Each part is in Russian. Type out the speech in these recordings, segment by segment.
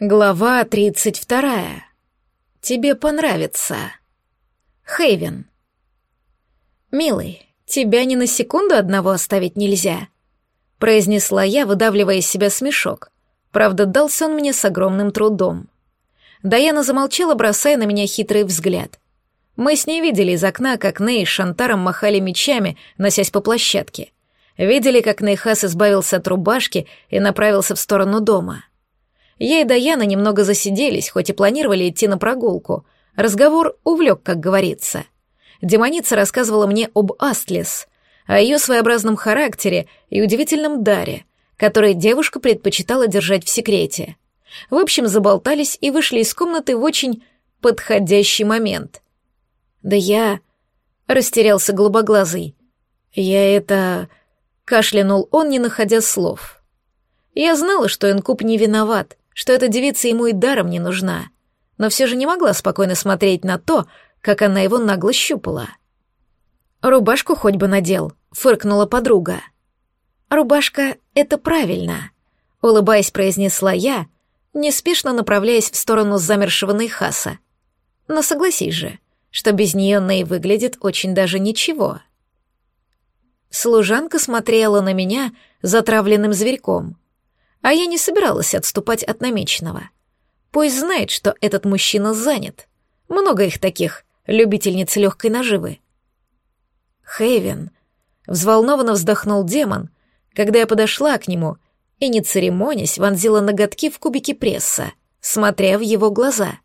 Глава тридцать вторая. Тебе понравится. Хейвен. Милый, тебя ни на секунду одного оставить нельзя, произнесла я, выдавливая из себя смешок. Правда, дался он мне с огромным трудом. Даяна замолчала, бросая на меня хитрый взгляд. Мы с ней видели из окна, как Ней с Шантаром махали мечами, носясь по площадке. Видели, как Нейхас избавился от рубашки и направился в сторону дома. Я и Даяна немного засиделись, хоть и планировали идти на прогулку. Разговор увлек, как говорится. Демоница рассказывала мне об Астлес, о ее своеобразном характере и удивительном даре, который девушка предпочитала держать в секрете. В общем, заболтались и вышли из комнаты в очень подходящий момент. «Да я...» — растерялся голубоглазый. «Я это...» — кашлянул он, не находя слов. Я знала, что Инкуб не виноват, что эта девица ему и даром не нужна, но все же не могла спокойно смотреть на то, как она его нагло щупала. «Рубашку хоть бы надел», — фыркнула подруга. «Рубашка — это правильно», — улыбаясь, произнесла я, неспешно направляясь в сторону замершего Нейхаса. «Но согласись же, что без нее Ней выглядит очень даже ничего». Служанка смотрела на меня затравленным зверьком — а я не собиралась отступать от намеченного. Пусть знает, что этот мужчина занят. Много их таких, любительниц легкой наживы. Хейвен. Взволнованно вздохнул демон, когда я подошла к нему и, не церемонясь, вонзила ноготки в кубики пресса, смотря в его глаза.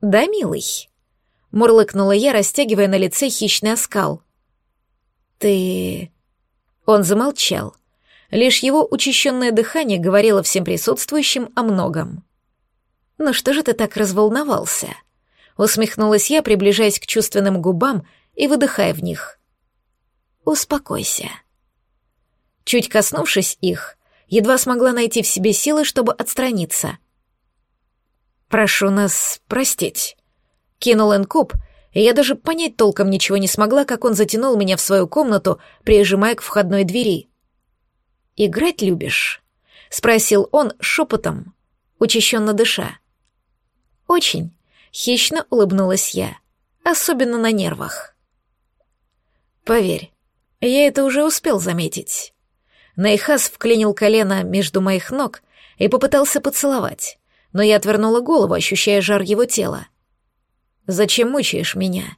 «Да, милый», — мурлыкнула я, растягивая на лице хищный оскал. «Ты...» Он замолчал, Лишь его учащенное дыхание говорило всем присутствующим о многом. «Ну что же ты так разволновался?» Усмехнулась я, приближаясь к чувственным губам и выдыхая в них. «Успокойся». Чуть коснувшись их, едва смогла найти в себе силы, чтобы отстраниться. «Прошу нас простить», — кинул Энкуб, и я даже понять толком ничего не смогла, как он затянул меня в свою комнату, прижимая к входной двери. «Играть любишь?» — спросил он шепотом, учащенно дыша. «Очень», — хищно улыбнулась я, особенно на нервах. «Поверь, я это уже успел заметить». Найхас вклинил колено между моих ног и попытался поцеловать, но я отвернула голову, ощущая жар его тела. «Зачем мучаешь меня?»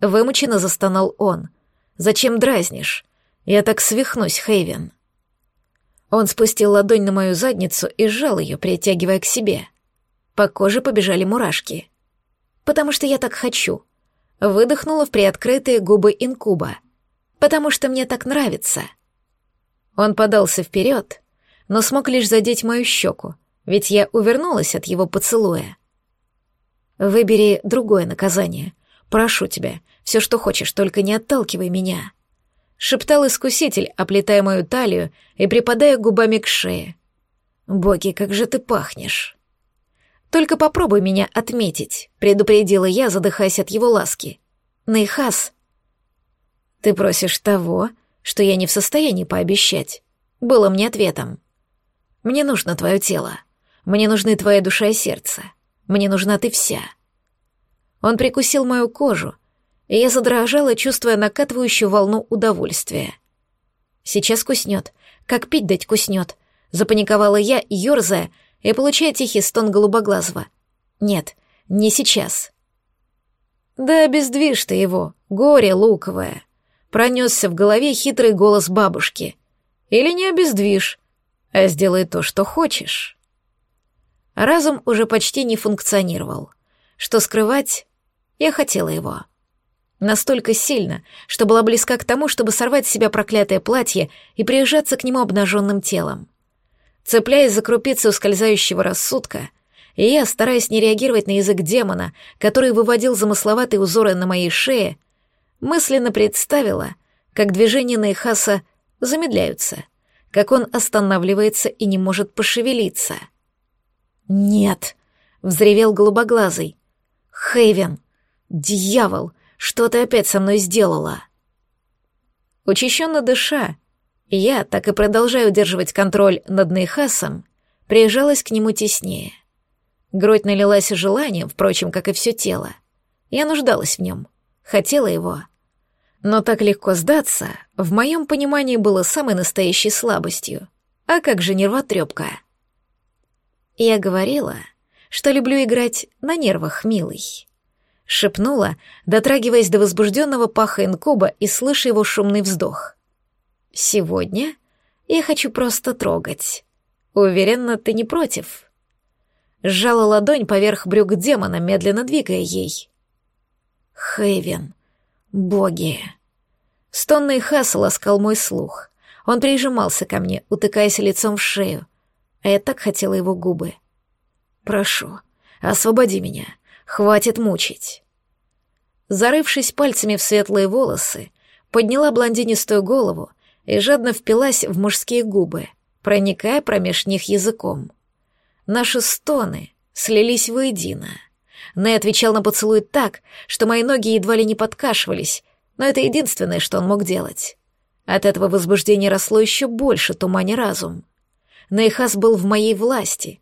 Вымученно застонал он. «Зачем дразнишь? Я так свихнусь, Хейвен». Он спустил ладонь на мою задницу и сжал ее, притягивая к себе. По коже побежали мурашки. «Потому что я так хочу», — выдохнула в приоткрытые губы инкуба. «Потому что мне так нравится». Он подался вперед, но смог лишь задеть мою щеку, ведь я увернулась от его поцелуя. «Выбери другое наказание. Прошу тебя, все, что хочешь, только не отталкивай меня» шептал искуситель, оплетая мою талию и припадая губами к шее. «Боги, как же ты пахнешь!» «Только попробуй меня отметить», — предупредила я, задыхаясь от его ласки. «Нейхас!» «Ты просишь того, что я не в состоянии пообещать», — было мне ответом. «Мне нужно твое тело. Мне нужны твоя душа и сердце. Мне нужна ты вся». Он прикусил мою кожу, я задрожала, чувствуя накатывающую волну удовольствия. «Сейчас куснет. Как пить дать куснет?» Запаниковала я, ерзая, и получая тихий стон голубоглазого. «Нет, не сейчас». «Да обездвижь ты его, горе луковое!» Пронесся в голове хитрый голос бабушки. «Или не обездвижь, а сделай то, что хочешь». Разум уже почти не функционировал. Что скрывать, я хотела его. Настолько сильно, что была близка к тому, чтобы сорвать с себя проклятое платье и прижаться к нему обнаженным телом. Цепляясь за крупицы ускользающего рассудка, я, стараясь не реагировать на язык демона, который выводил замысловатые узоры на моей шее, мысленно представила, как движения Нейхаса замедляются, как он останавливается и не может пошевелиться. «Нет!» — взревел голубоглазый. «Хейвен! Дьявол! Что ты опять со мной сделала?» Учащенно дыша, я, так и продолжаю удерживать контроль над Нейхасом, прижалась к нему теснее. Грудь налилась желанием, впрочем, как и все тело. Я нуждалась в нем, хотела его. Но так легко сдаться, в моем понимании было самой настоящей слабостью. А как же нервотрепка? Я говорила, что люблю играть на нервах, милый. Шепнула, дотрагиваясь до возбужденного паха инкуба и слыша его шумный вздох. «Сегодня я хочу просто трогать. Уверена, ты не против?» Сжала ладонь поверх брюк демона, медленно двигая ей. Хэвен, боги. Стонный Хас ласкал мой слух. Он прижимался ко мне, утыкаясь лицом в шею, а я так хотела его губы. «Прошу, освободи меня, хватит мучить». Зарывшись пальцами в светлые волосы, подняла блондинистую голову и жадно впилась в мужские губы, проникая промеж них языком. Наши стоны слились воедино. Нэй отвечал на поцелуй так, что мои ноги едва ли не подкашивались, но это единственное, что он мог делать. От этого возбуждения росло еще больше тумани разум. Нейхас был в моей власти.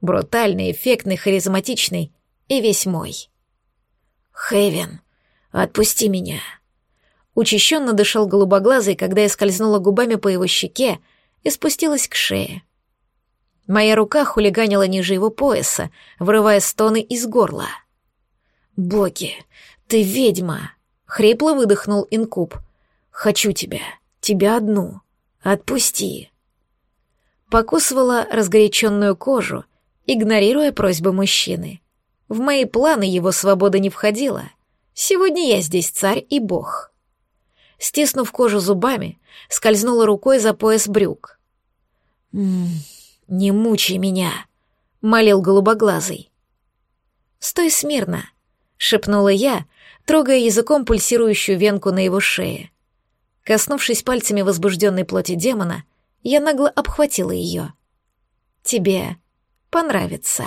Брутальный, эффектный, харизматичный и весь мой. «Хэвен, отпусти меня!» Учащенно дышал голубоглазый, когда я скользнула губами по его щеке и спустилась к шее. Моя рука хулиганила ниже его пояса, вырывая стоны из горла. «Боги, ты ведьма!» — хрипло выдохнул инкуб. «Хочу тебя, тебя одну. Отпусти!» Покусывала разгоряченную кожу, игнорируя просьбы мужчины. В мои планы его свобода не входила. Сегодня я здесь царь и бог. Стиснув кожу зубами, скользнула рукой за пояс брюк. «Ммм, «Не мучай меня», — молил голубоглазый. «Стой смирно», — шепнула я, трогая языком пульсирующую венку на его шее. Коснувшись пальцами возбужденной плоти демона, я нагло обхватила ее. «Тебе понравится».